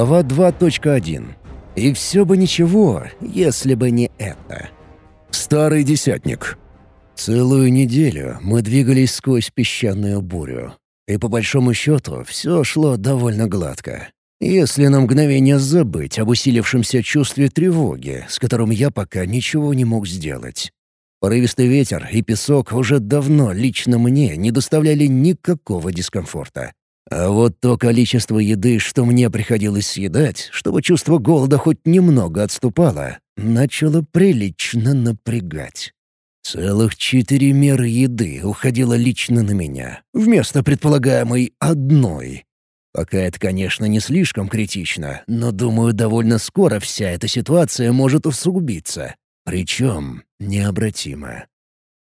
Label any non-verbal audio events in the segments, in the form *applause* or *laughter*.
Глава 2.1. И все бы ничего, если бы не это. Старый десятник. Целую неделю мы двигались сквозь песчаную бурю. И по большому счету все шло довольно гладко. Если на мгновение забыть об усилившемся чувстве тревоги, с которым я пока ничего не мог сделать. Порывистый ветер и песок уже давно лично мне не доставляли никакого дискомфорта. А вот то количество еды, что мне приходилось съедать, чтобы чувство голода хоть немного отступало, начало прилично напрягать. Целых четыре меры еды уходило лично на меня, вместо предполагаемой одной. Пока это, конечно, не слишком критично, но, думаю, довольно скоро вся эта ситуация может усугубиться. Причем необратимо.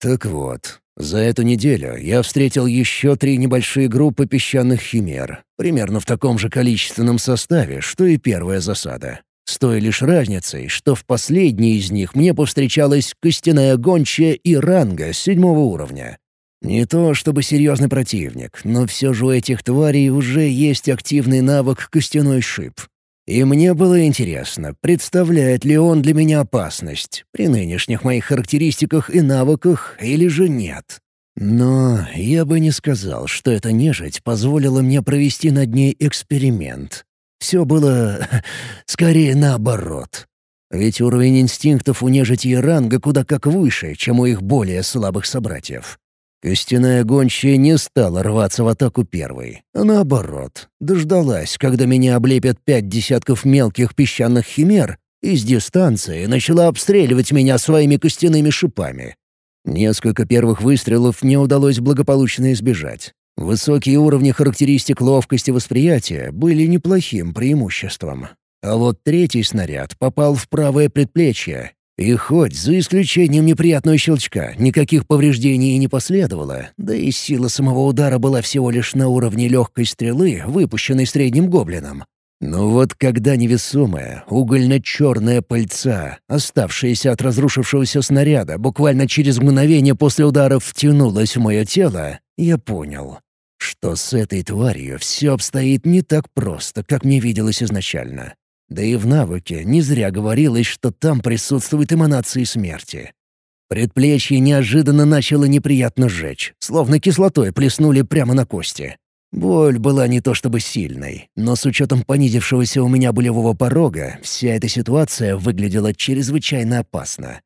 Так вот, за эту неделю я встретил еще три небольшие группы песчаных химер, примерно в таком же количественном составе, что и первая засада. С той лишь разницей, что в последней из них мне повстречалась костяная гончая и ранга седьмого уровня. Не то чтобы серьезный противник, но все же у этих тварей уже есть активный навык костяной шип. И мне было интересно, представляет ли он для меня опасность при нынешних моих характеристиках и навыках или же нет. Но я бы не сказал, что эта нежить позволила мне провести над ней эксперимент. Все было *laughs* скорее наоборот. Ведь уровень инстинктов у нежити и ранга куда как выше, чем у их более слабых собратьев. Костяная гончая не стала рваться в атаку первой, наоборот, дождалась, когда меня облепят пять десятков мелких песчаных химер, и с дистанции начала обстреливать меня своими костяными шипами. Несколько первых выстрелов мне удалось благополучно избежать. Высокие уровни характеристик ловкости восприятия были неплохим преимуществом. А вот третий снаряд попал в правое предплечье и хоть, за исключением неприятного щелчка, никаких повреждений и не последовало, да и сила самого удара была всего лишь на уровне легкой стрелы, выпущенной средним гоблином. Но вот когда невесомая, угольно-черная пыльца, оставшаяся от разрушившегося снаряда, буквально через мгновение после удара втянулась в мое тело, я понял, что с этой тварью все обстоит не так просто, как мне виделось изначально. Да и в навыке не зря говорилось, что там присутствуют эманации смерти. Предплечье неожиданно начало неприятно жечь, словно кислотой плеснули прямо на кости. Боль была не то чтобы сильной, но с учетом понизившегося у меня болевого порога, вся эта ситуация выглядела чрезвычайно опасно.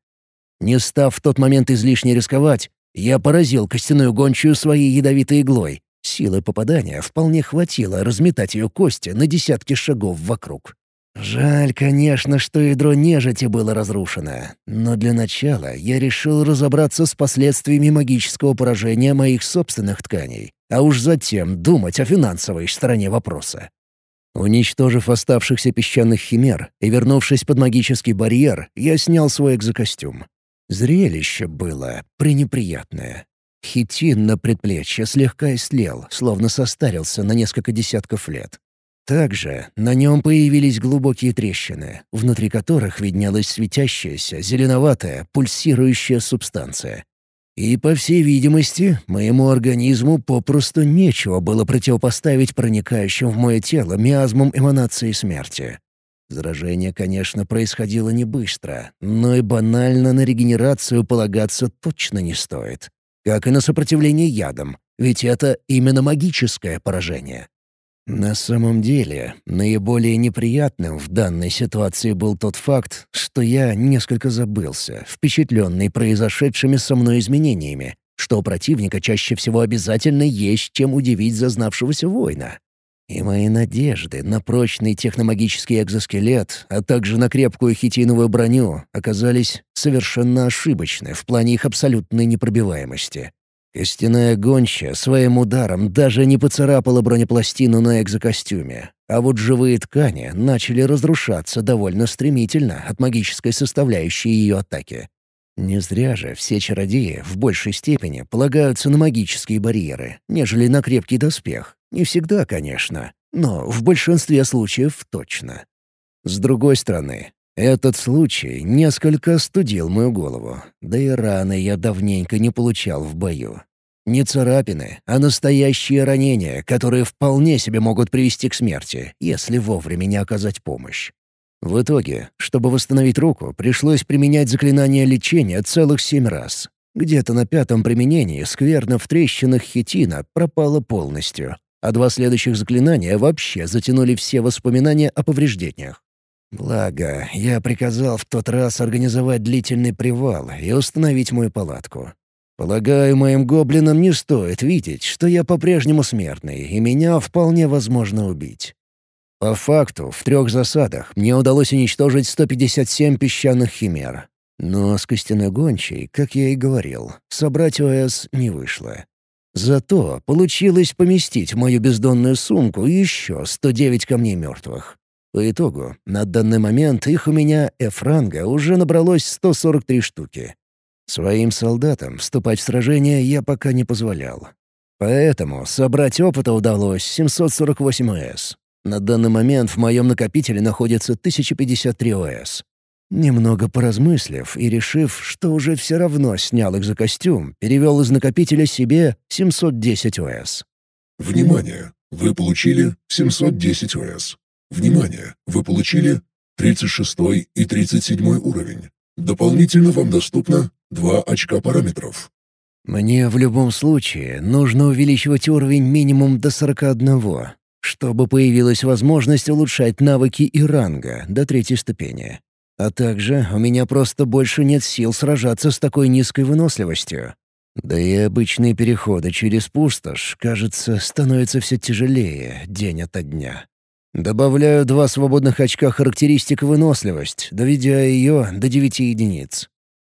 Не став в тот момент излишне рисковать, я поразил костяную гончую своей ядовитой иглой. Силы попадания вполне хватило разметать ее кости на десятки шагов вокруг. Жаль, конечно, что ядро нежити было разрушено, но для начала я решил разобраться с последствиями магического поражения моих собственных тканей, а уж затем думать о финансовой стороне вопроса. Уничтожив оставшихся песчаных химер и вернувшись под магический барьер, я снял свой экзокостюм. Зрелище было пренеприятное. Хитин на предплечье слегка истлел, словно состарился на несколько десятков лет. Также на нем появились глубокие трещины, внутри которых виднелась светящаяся, зеленоватая, пульсирующая субстанция. И, по всей видимости, моему организму попросту нечего было противопоставить проникающим в мое тело миазмам эманации смерти. Заражение, конечно, происходило не быстро, но и банально на регенерацию полагаться точно не стоит. Как и на сопротивление ядам, ведь это именно магическое поражение. На самом деле, наиболее неприятным в данной ситуации был тот факт, что я несколько забылся, впечатленный произошедшими со мной изменениями, что у противника чаще всего обязательно есть чем удивить зазнавшегося воина. И мои надежды на прочный техномагический экзоскелет, а также на крепкую хитиновую броню оказались совершенно ошибочны в плане их абсолютной непробиваемости. Костяная гонча своим ударом даже не поцарапала бронепластину на экзокостюме, а вот живые ткани начали разрушаться довольно стремительно от магической составляющей ее атаки. Не зря же все чародеи в большей степени полагаются на магические барьеры, нежели на крепкий доспех. Не всегда, конечно, но в большинстве случаев точно. С другой стороны, этот случай несколько остудил мою голову, да и раны я давненько не получал в бою. Не царапины, а настоящие ранения, которые вполне себе могут привести к смерти, если вовремя не оказать помощь. В итоге, чтобы восстановить руку, пришлось применять заклинание лечения целых семь раз. Где-то на пятом применении скверно в трещинах хитина пропала полностью, а два следующих заклинания вообще затянули все воспоминания о повреждениях. Благо, я приказал в тот раз организовать длительный привал и установить мою палатку. Полагаю, моим гоблинам не стоит видеть, что я по-прежнему смертный, и меня вполне возможно убить. По факту, в трех засадах мне удалось уничтожить 157 песчаных химер. Но с костяной гончей, как я и говорил, собрать ОС не вышло. Зато получилось поместить в мою бездонную сумку еще 109 камней мертвых. По итогу, на данный момент их у меня, Эфранга, уже набралось 143 штуки. Своим солдатам вступать в сражение я пока не позволял. Поэтому собрать опыта удалось 748 ОС. На данный момент в моем накопителе находится 1053 ОС. Немного поразмыслив и решив, что уже все равно снял их за костюм, перевел из накопителя себе 710 ОС. Внимание! Вы получили 710 ОС. Внимание! Вы получили 36 и 37 уровень. Дополнительно вам доступно Два очка параметров. Мне в любом случае нужно увеличивать уровень минимум до 41, чтобы появилась возможность улучшать навыки и ранга до третьей ступени. А также у меня просто больше нет сил сражаться с такой низкой выносливостью. Да и обычные переходы через пустошь, кажется, становятся все тяжелее день ото дня. Добавляю два свободных очка характеристик выносливость, доведя ее до 9 единиц.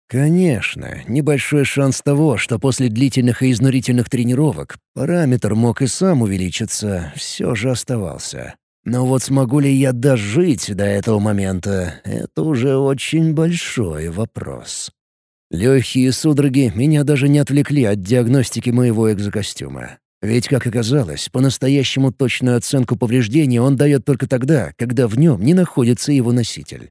Конечно, небольшой шанс того, что после длительных и изнурительных тренировок параметр мог и сам увеличиться, все же оставался. Но вот смогу ли я дожить до этого момента, это уже очень большой вопрос. Легкие судороги меня даже не отвлекли от диагностики моего экзокостюма. Ведь, как оказалось, по-настоящему точную оценку повреждений он дает только тогда, когда в нем не находится его носитель.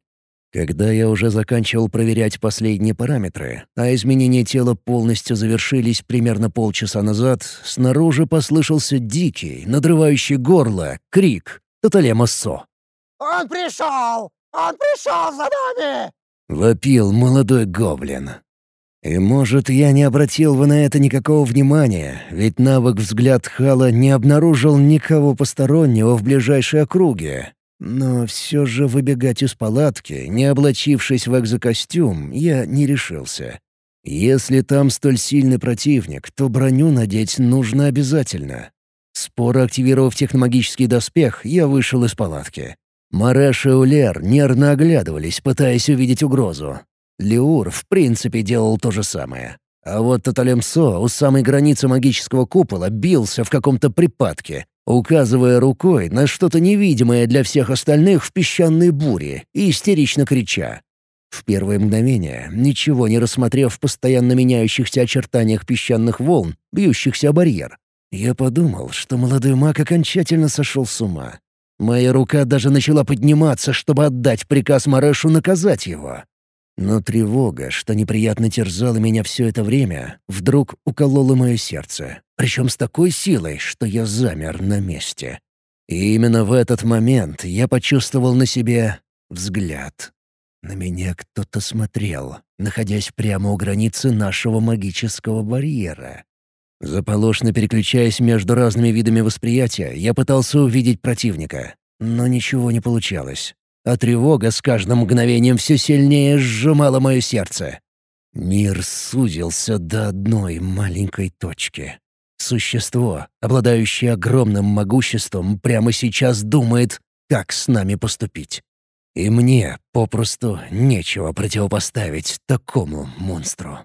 Когда я уже заканчивал проверять последние параметры, а изменения тела полностью завершились примерно полчаса назад, снаружи послышался дикий, надрывающий горло, крик Таталема Со. «Он пришел! Он пришел за нами!» — вопил молодой гоблин. И, может, я не обратил бы на это никакого внимания, ведь навык «Взгляд Хала» не обнаружил никого постороннего в ближайшей округе, но все же выбегать из палатки, не облачившись в экзокостюм, я не решился. Если там столь сильный противник, то броню надеть нужно обязательно. Споро активировав техномагический доспех, я вышел из палатки. Мареш и Улер нервно оглядывались, пытаясь увидеть угрозу. Леур, в принципе, делал то же самое. А вот Таталемсо у самой границы магического купола бился в каком-то припадке, указывая рукой на что-то невидимое для всех остальных в песчаной буре и истерично крича. В первое мгновение, ничего не рассмотрев в постоянно меняющихся очертаниях песчаных волн, бьющихся о барьер, я подумал, что молодой маг окончательно сошел с ума. Моя рука даже начала подниматься, чтобы отдать приказ Марешу наказать его. Но тревога, что неприятно терзала меня все это время, вдруг уколола мое сердце, причем с такой силой, что я замер на месте. И именно в этот момент я почувствовал на себе взгляд. На меня кто-то смотрел, находясь прямо у границы нашего магического барьера. Заполошно переключаясь между разными видами восприятия, я пытался увидеть противника, но ничего не получалось а тревога с каждым мгновением все сильнее сжимала мое сердце. Мир сузился до одной маленькой точки. Существо, обладающее огромным могуществом, прямо сейчас думает, как с нами поступить. И мне попросту нечего противопоставить такому монстру.